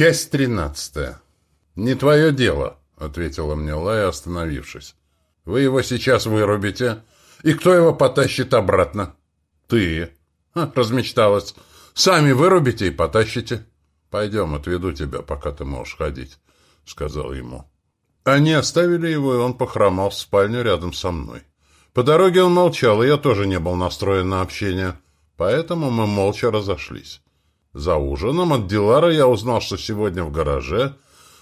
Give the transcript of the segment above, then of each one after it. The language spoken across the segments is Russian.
Часть тринадцатая. «Не твое дело», — ответила мне Лая, остановившись. «Вы его сейчас вырубите, и кто его потащит обратно?» «Ты», размечталась. «Сами вырубите и потащите». «Пойдем, отведу тебя, пока ты можешь ходить», — сказал ему. Они оставили его, и он похромал в спальню рядом со мной. По дороге он молчал, и я тоже не был настроен на общение, поэтому мы молча разошлись. За ужином от Дилара я узнал, что сегодня в гараже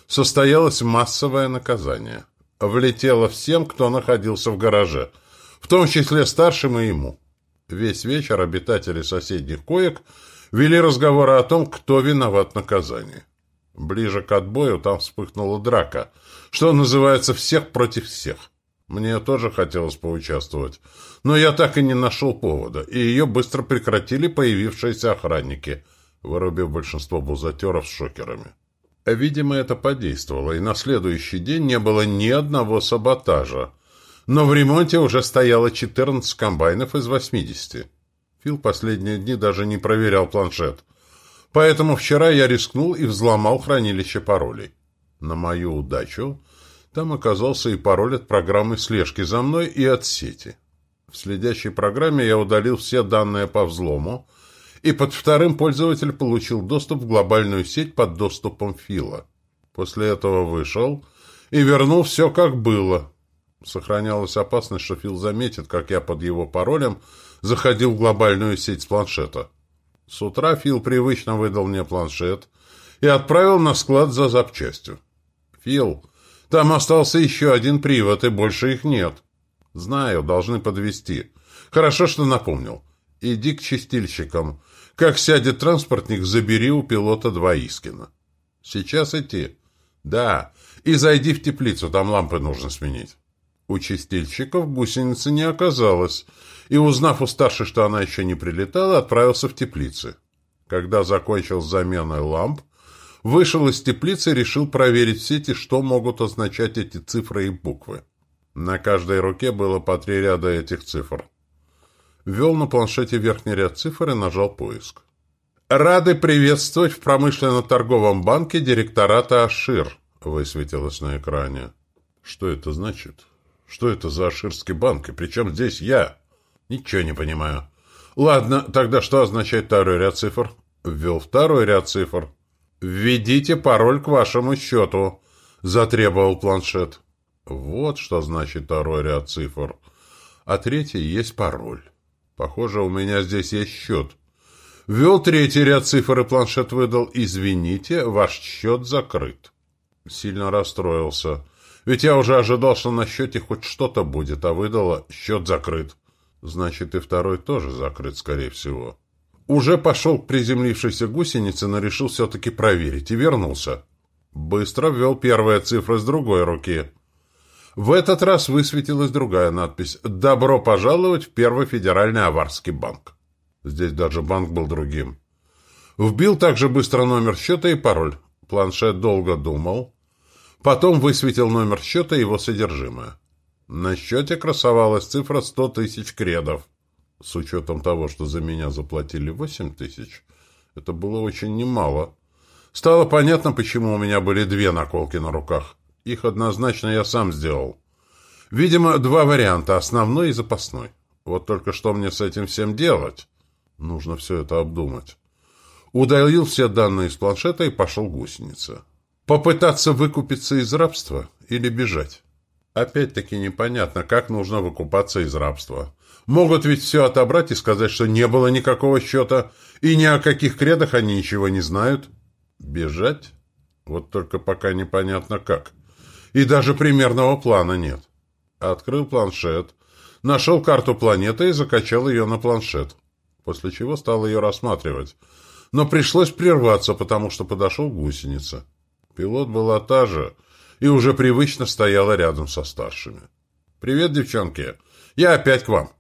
состоялось массовое наказание. Влетело всем, кто находился в гараже, в том числе старшим и ему. Весь вечер обитатели соседних коек вели разговоры о том, кто виноват в наказании. Ближе к отбою там вспыхнула драка, что называется «всех против всех». Мне тоже хотелось поучаствовать, но я так и не нашел повода, и ее быстро прекратили появившиеся охранники – вырубив большинство бузатеров с шокерами. Видимо, это подействовало, и на следующий день не было ни одного саботажа. Но в ремонте уже стояло 14 комбайнов из 80. Фил последние дни даже не проверял планшет. Поэтому вчера я рискнул и взломал хранилище паролей. На мою удачу там оказался и пароль от программы слежки за мной и от сети. В следящей программе я удалил все данные по взлому, и под вторым пользователь получил доступ в глобальную сеть под доступом Фила. После этого вышел и вернул все как было. Сохранялась опасность, что Фил заметит, как я под его паролем заходил в глобальную сеть с планшета. С утра Фил привычно выдал мне планшет и отправил на склад за запчастью. «Фил, там остался еще один привод, и больше их нет». «Знаю, должны подвести. Хорошо, что напомнил. Иди к чистильщикам. Как сядет транспортник, забери у пилота два Искина. Сейчас идти? Да. И зайди в теплицу, там лампы нужно сменить. У чистильщиков гусеницы не оказалось, и, узнав у старшей, что она еще не прилетала, отправился в теплицы. Когда закончил с заменой ламп, вышел из теплицы и решил проверить в сети, что могут означать эти цифры и буквы. На каждой руке было по три ряда этих цифр ввел на планшете верхний ряд цифр и нажал поиск. «Рады приветствовать в промышленно-торговом банке директората «Ашир», — высветилось на экране. «Что это значит? Что это за Аширский банк? И причем здесь я?» «Ничего не понимаю». «Ладно, тогда что означает второй ряд цифр?» «Ввел второй ряд цифр». «Введите пароль к вашему счету», — затребовал планшет. «Вот что значит второй ряд цифр. А третий есть пароль». Похоже, у меня здесь есть счет. Ввел третий ряд цифр и планшет выдал. Извините, ваш счет закрыт. Сильно расстроился. Ведь я уже ожидал, что на счете хоть что-то будет, а выдала счет закрыт. Значит, и второй тоже закрыт, скорее всего. Уже пошел к приземлившейся гусенице, но решил все-таки проверить и вернулся. Быстро ввел первые цифры с другой руки. В этот раз высветилась другая надпись «Добро пожаловать в Первый федеральный аварский банк». Здесь даже банк был другим. Вбил также быстро номер счета и пароль. Планшет долго думал. Потом высветил номер счета и его содержимое. На счете красовалась цифра 100 тысяч кредов. С учетом того, что за меня заплатили 8 тысяч, это было очень немало. Стало понятно, почему у меня были две наколки на руках. Их однозначно я сам сделал. Видимо, два варианта, основной и запасной. Вот только что мне с этим всем делать? Нужно все это обдумать. Удалил все данные из планшета и пошел гусеница. Попытаться выкупиться из рабства или бежать? Опять-таки непонятно, как нужно выкупаться из рабства. Могут ведь все отобрать и сказать, что не было никакого счета, и ни о каких кредах они ничего не знают. Бежать? Вот только пока непонятно как и даже примерного плана нет. Открыл планшет, нашел карту планеты и закачал ее на планшет, после чего стал ее рассматривать. Но пришлось прерваться, потому что подошел гусеница. Пилот была та же и уже привычно стояла рядом со старшими. «Привет, девчонки! Я опять к вам!»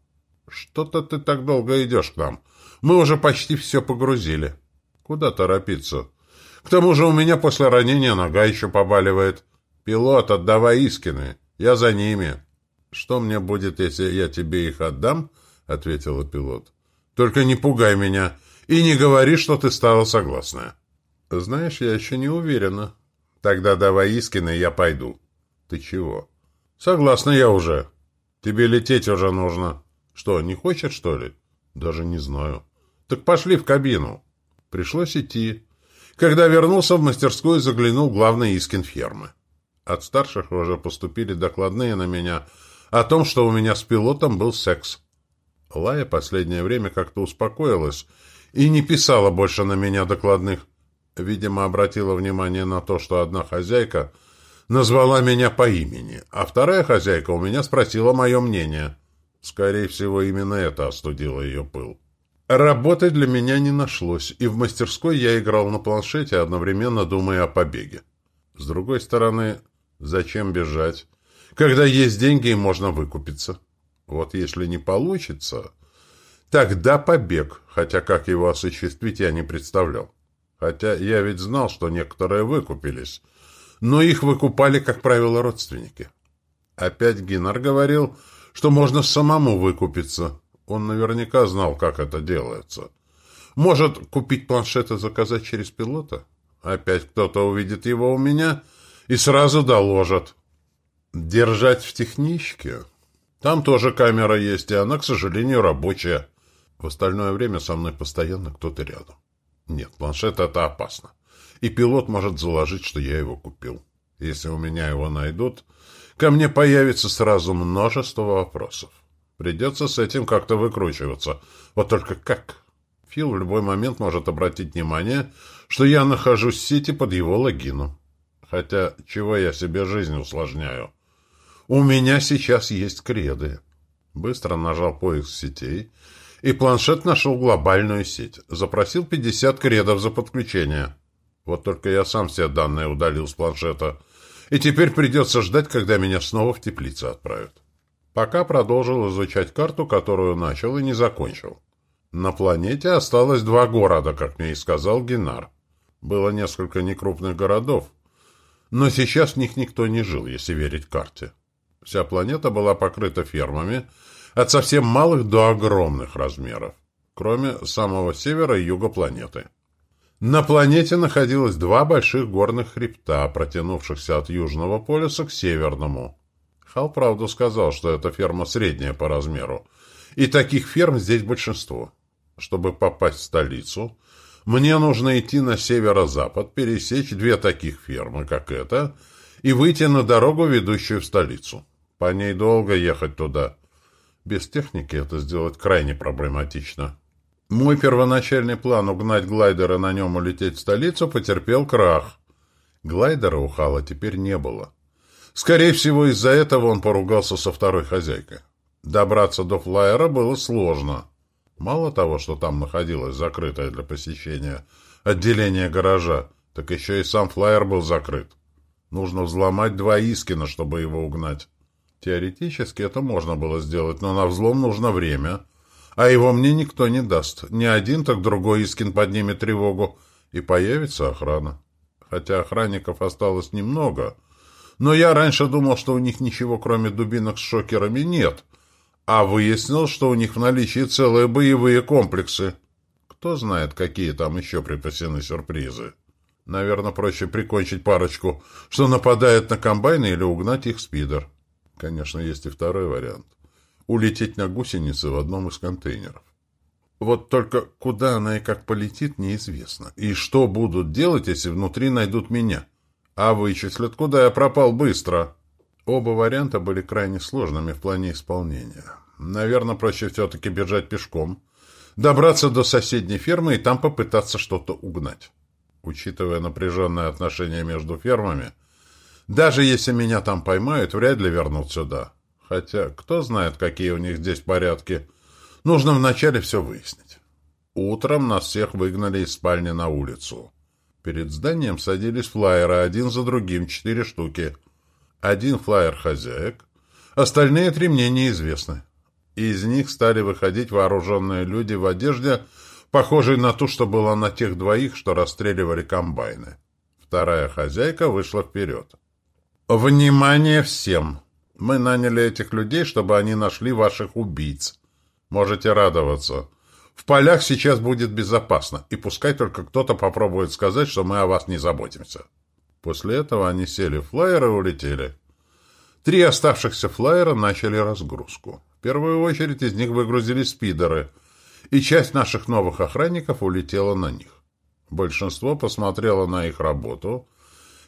«Что-то ты так долго идешь к нам. Мы уже почти все погрузили. Куда торопиться? К тому же у меня после ранения нога еще побаливает. «Пилот, отдавай Искины. Я за ними». «Что мне будет, если я тебе их отдам?» — ответила пилот. «Только не пугай меня и не говори, что ты стала согласная». Знаешь, я еще не уверена. Тогда давай Искина, я пойду. Ты чего? Согласна я уже. Тебе лететь уже нужно. Что, не хочешь, что ли? Даже не знаю. Так пошли в кабину. Пришлось идти. Когда вернулся в мастерскую, заглянул главный Искин фермы. От старших уже поступили докладные на меня о том, что у меня с пилотом был секс. Лая последнее время как-то успокоилась и не писала больше на меня докладных. Видимо, обратила внимание на то, что одна хозяйка назвала меня по имени, а вторая хозяйка у меня спросила мое мнение. Скорее всего, именно это остудило ее пыл. Работы для меня не нашлось, и в мастерской я играл на планшете, одновременно думая о побеге. С другой стороны, зачем бежать, когда есть деньги можно выкупиться? Вот если не получится, тогда побег, хотя как его осуществить я не представлял. Хотя я ведь знал, что некоторые выкупились, но их выкупали, как правило, родственники. Опять Гинар говорил, что можно самому выкупиться. Он наверняка знал, как это делается. Может, купить планшет и заказать через пилота? Опять кто-то увидит его у меня и сразу доложит. Держать в техничке? Там тоже камера есть, и она, к сожалению, рабочая. В остальное время со мной постоянно кто-то рядом. Нет, планшет — это опасно. И пилот может заложить, что я его купил. Если у меня его найдут, ко мне появится сразу множество вопросов. Придется с этим как-то выкручиваться. Вот только как? Фил в любой момент может обратить внимание, что я нахожусь в сети под его логином. Хотя, чего я себе жизнь усложняю? У меня сейчас есть креды. Быстро нажал поиск сетей, и планшет нашел глобальную сеть. Запросил 50 кредов за подключение. Вот только я сам все данные удалил с планшета. И теперь придется ждать, когда меня снова в теплицу отправят. Пока продолжил изучать карту, которую начал и не закончил. На планете осталось два города, как мне и сказал Генар. Было несколько некрупных городов, но сейчас в них никто не жил, если верить карте. Вся планета была покрыта фермами, от совсем малых до огромных размеров, кроме самого севера и юга планеты. На планете находилось два больших горных хребта, протянувшихся от южного полюса к северному. Хал правду сказал, что эта ферма средняя по размеру, и таких ферм здесь большинство. Чтобы попасть в столицу, мне нужно идти на северо-запад, пересечь две таких фермы, как эта, и выйти на дорогу, ведущую в столицу. По ней долго ехать туда. Без техники это сделать крайне проблематично. Мой первоначальный план угнать глайдер на нем улететь в столицу потерпел крах. Глайдера у Хала теперь не было. Скорее всего, из-за этого он поругался со второй хозяйкой. Добраться до флайера было сложно. Мало того, что там находилось закрытое для посещения отделение гаража, так еще и сам флайер был закрыт. Нужно взломать два Искина, чтобы его угнать. Теоретически это можно было сделать, но на взлом нужно время. А его мне никто не даст. Ни один, так другой Искин поднимет тревогу, и появится охрана. Хотя охранников осталось немного, но я раньше думал, что у них ничего кроме дубинок с шокерами нет, а выяснил, что у них в наличии целые боевые комплексы. Кто знает, какие там еще припасены сюрпризы. Наверное, проще прикончить парочку, что нападает на комбайны или угнать их спидер. Конечно, есть и второй вариант. Улететь на гусенице в одном из контейнеров. Вот только куда она и как полетит, неизвестно. И что будут делать, если внутри найдут меня? А вычислят, куда я пропал быстро. Оба варианта были крайне сложными в плане исполнения. Наверное, проще все-таки бежать пешком, добраться до соседней фермы и там попытаться что-то угнать. Учитывая напряженное отношение между фермами, даже если меня там поймают, вряд ли вернут сюда. Хотя, кто знает, какие у них здесь порядки. Нужно вначале все выяснить. Утром нас всех выгнали из спальни на улицу. Перед зданием садились флайеры, один за другим, четыре штуки. Один флайер хозяек, остальные три мне неизвестны. Из них стали выходить вооруженные люди в одежде, похожей на ту, что была на тех двоих, что расстреливали комбайны. Вторая хозяйка вышла вперед. «Внимание всем! Мы наняли этих людей, чтобы они нашли ваших убийц. Можете радоваться. В полях сейчас будет безопасно, и пускай только кто-то попробует сказать, что мы о вас не заботимся». После этого они сели в флайер и улетели. Три оставшихся флайера начали разгрузку. В первую очередь из них выгрузили спидеры, и часть наших новых охранников улетела на них. Большинство посмотрело на их работу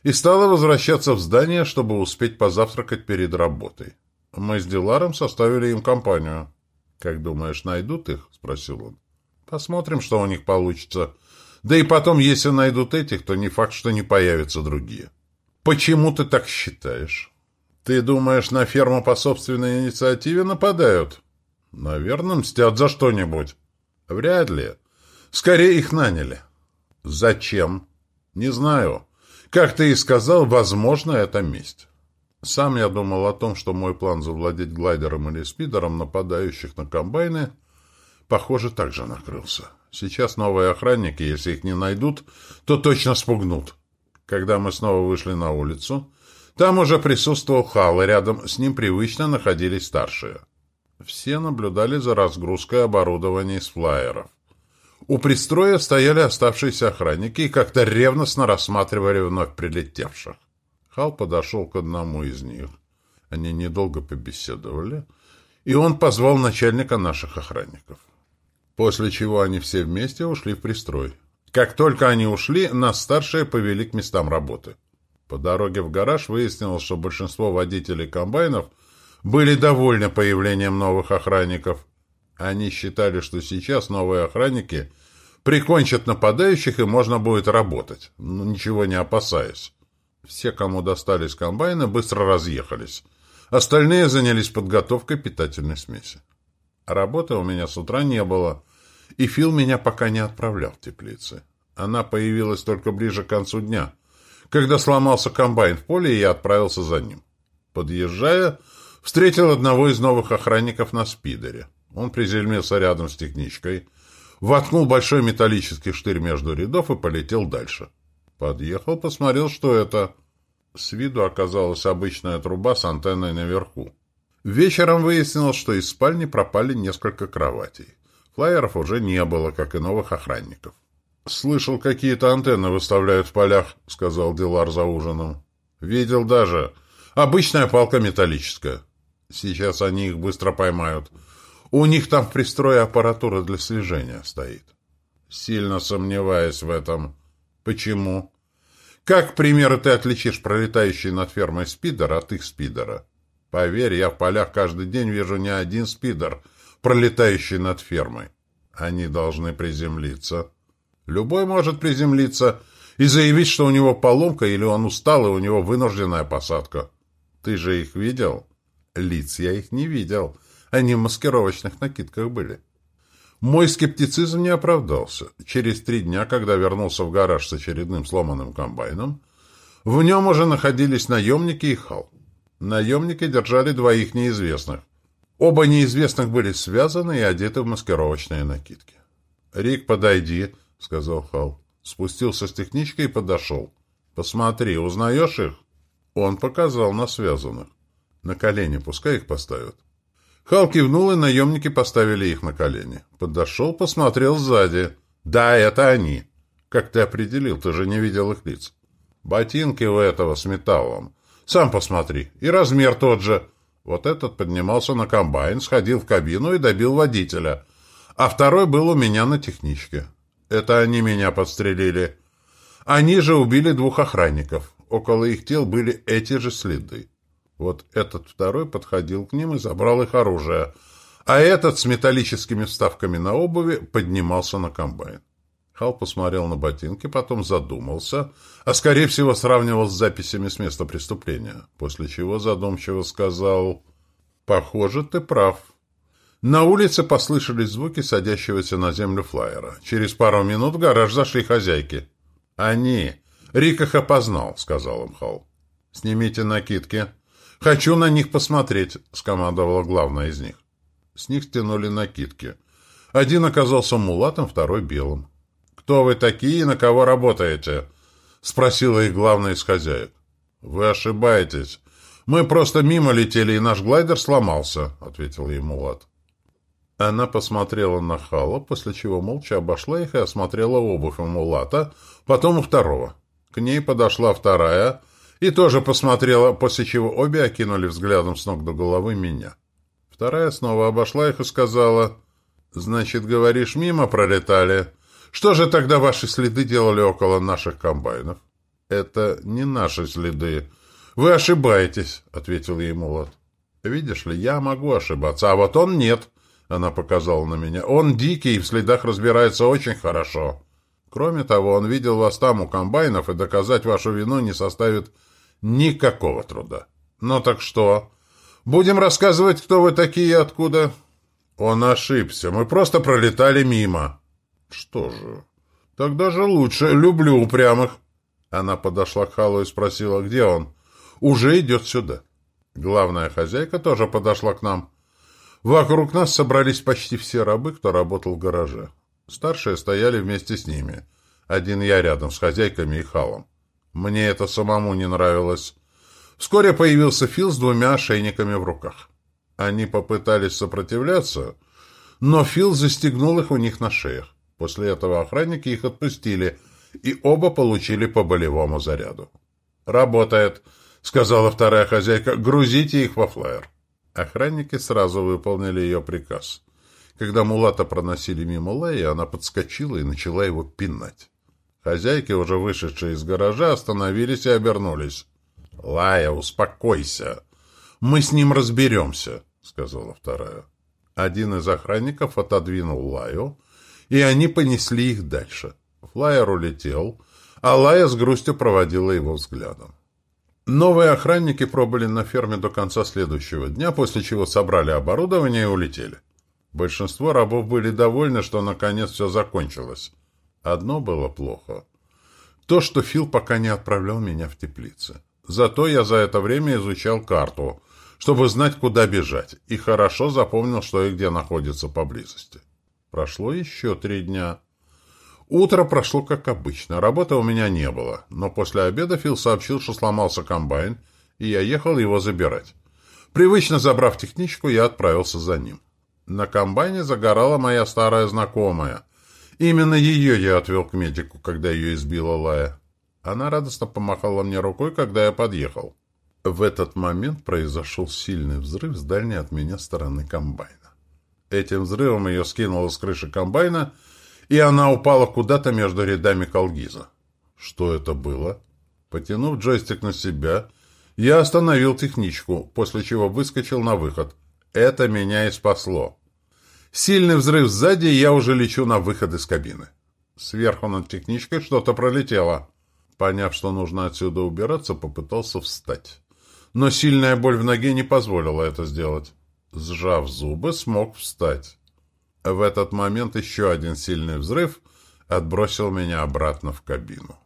и стало возвращаться в здание, чтобы успеть позавтракать перед работой. Мы с Диларом составили им компанию. «Как думаешь, найдут их?» — спросил он. «Посмотрим, что у них получится. Да и потом, если найдут этих, то не факт, что не появятся другие». «Почему ты так считаешь?» «Ты думаешь, на ферму по собственной инициативе нападают?» «Наверное, мстят за что-нибудь». «Вряд ли. Скорее их наняли». «Зачем?» «Не знаю. Как ты и сказал, возможно, это месть». Сам я думал о том, что мой план завладеть глайдером или спидером нападающих на комбайны, похоже, также накрылся. Сейчас новые охранники, если их не найдут, то точно спугнут. Когда мы снова вышли на улицу, там уже присутствовал Хал, и рядом с ним привычно находились старшие. Все наблюдали за разгрузкой оборудования из флайеров. У пристроя стояли оставшиеся охранники и как-то ревностно рассматривали вновь прилетевших. Хал подошел к одному из них. Они недолго побеседовали, и он позвал начальника наших охранников. После чего они все вместе ушли в пристрой. Как только они ушли, нас старшие повели к местам работы. По дороге в гараж выяснилось, что большинство водителей комбайнов были довольны появлением новых охранников. Они считали, что сейчас новые охранники прикончат нападающих и можно будет работать, но ничего не опасаясь. Все, кому достались комбайны, быстро разъехались. Остальные занялись подготовкой питательной смеси. Работы у меня с утра не было, и Фил меня пока не отправлял в теплицы. Она появилась только ближе к концу дня, когда сломался комбайн в поле, и я отправился за ним. Подъезжая, встретил одного из новых охранников на спидере. Он приземлился рядом с техничкой, воткнул большой металлический штырь между рядов и полетел дальше. Подъехал, посмотрел, что это. С виду оказалась обычная труба с антенной наверху. Вечером выяснилось, что из спальни пропали несколько кроватей. Флайеров уже не было, как и новых охранников. «Слышал, какие-то антенны выставляют в полях», — сказал Дилар за ужином. «Видел даже. Обычная палка металлическая. Сейчас они их быстро поймают. У них там в пристрое аппаратура для слежения стоит». «Сильно сомневаюсь в этом», Почему? Как, к примеру, ты отличишь пролетающий над фермой спидер от их спидера? Поверь, я в полях каждый день вижу не один спидер, пролетающий над фермой. Они должны приземлиться. Любой может приземлиться и заявить, что у него поломка или он устал, и у него вынужденная посадка. Ты же их видел? Лиц я их не видел. Они в маскировочных накидках были. Мой скептицизм не оправдался. Через три дня, когда вернулся в гараж с очередным сломанным комбайном, в нем уже находились наемники и Хал. Наемники держали двоих неизвестных. Оба неизвестных были связаны и одеты в маскировочные накидки. «Рик, подойди», — сказал Хал. Спустился с техничкой и подошел. «Посмотри, узнаешь их?» Он показал на связанных. «На колени пускай их поставят». Хал кивнул, и наемники поставили их на колени. Подошел, посмотрел сзади. «Да, это они». «Как ты определил? Ты же не видел их лиц». «Ботинки у этого с металлом. Сам посмотри. И размер тот же». Вот этот поднимался на комбайн, сходил в кабину и добил водителя. А второй был у меня на техничке. Это они меня подстрелили. Они же убили двух охранников. Около их тел были эти же следы. Вот этот второй подходил к ним и забрал их оружие, а этот с металлическими вставками на обуви поднимался на комбайн. Хал посмотрел на ботинки, потом задумался, а, скорее всего, сравнивал с записями с места преступления, после чего задумчиво сказал «Похоже, ты прав». На улице послышались звуки садящегося на землю флайера. Через пару минут в гараж зашли хозяйки. «Они! Рик их опознал», — сказал им Хал. «Снимите накидки», «Хочу на них посмотреть», — скомандовала главная из них. С них стянули накидки. Один оказался мулатом, второй — белым. «Кто вы такие и на кого работаете?» — спросила их главная из хозяек. «Вы ошибаетесь. Мы просто мимо летели, и наш глайдер сломался», — ответил ей мулат. Она посмотрела на Хала, после чего молча обошла их и осмотрела обувь у Мулата, потом у второго. К ней подошла вторая и тоже посмотрела, после чего обе окинули взглядом с ног до головы меня. Вторая снова обошла их и сказала, «Значит, говоришь, мимо пролетали? Что же тогда ваши следы делали около наших комбайнов?» «Это не наши следы. Вы ошибаетесь», — ответил ей Мулат. «Видишь ли, я могу ошибаться, а вот он нет», — она показала на меня. «Он дикий и в следах разбирается очень хорошо. Кроме того, он видел вас там у комбайнов, и доказать вашу вину не составит никакого труда. Ну так что? Будем рассказывать, кто вы такие и откуда?» «Он ошибся. Мы просто пролетали мимо». «Что же? Тогда же лучше. Люблю упрямых». Она подошла к Халу и спросила, где он. «Уже идет сюда». Главная хозяйка тоже подошла к нам. Вокруг нас собрались почти все рабы, кто работал в гараже. Старшие стояли вместе с ними. Один я рядом с хозяйками и халом. Мне это самому не нравилось. Вскоре появился Фил с двумя ошейниками в руках. Они попытались сопротивляться, но Фил застегнул их у них на шеях. После этого охранники их отпустили, и оба получили по болевому заряду. «Работает!» — сказала вторая хозяйка, — грузите их во флайер. Охранники сразу выполнили ее приказ. Когда Мулата проносили мимо Леи, она подскочила и начала его пинать. Хозяйки, уже вышедшие из гаража, остановились и обернулись. — Лая, успокойся. Мы с ним разберемся, — сказала вторая. Один из охранников отодвинул Лаю, и они понесли их дальше. Флайер улетел, а Лая с грустью проводила его взглядом. Новые охранники пробыли на ферме до конца следующего дня, после чего собрали оборудование и улетели. Большинство рабов были довольны, что наконец все закончилось. Одно было плохо. То, что Фил пока не отправлял меня в теплицы. Зато я за это время изучал карту, чтобы знать, куда бежать, и хорошо запомнил, что и где находится поблизости. Прошло еще три дня. Утро прошло как обычно, работы у меня не было, но после обеда Фил сообщил, что сломался комбайн, и я ехал его забирать. Привычно забрав техничку, я отправился за ним. На комбайне загорала моя старая знакомая. Именно ее я отвел к медику, когда ее избила Лая. Она радостно помахала мне рукой, когда я подъехал. В этот момент произошел сильный взрыв с дальней от меня стороны комбайна. Этим взрывом ее скинуло с крыши комбайна, и она упала куда-то между рядами колгиза. Что это было? Потянув джойстик на себя, я остановил техничку, после чего выскочил на выход. Это меня и спасло. Сильный взрыв сзади, я уже лечу на выход из кабины. Сверху над техничкой что-то пролетело. Поняв, что нужно отсюда убираться, попытался встать. Но сильная боль в ноге не позволила это сделать. Сжав зубы, смог встать. В этот момент еще один сильный взрыв отбросил меня обратно в кабину.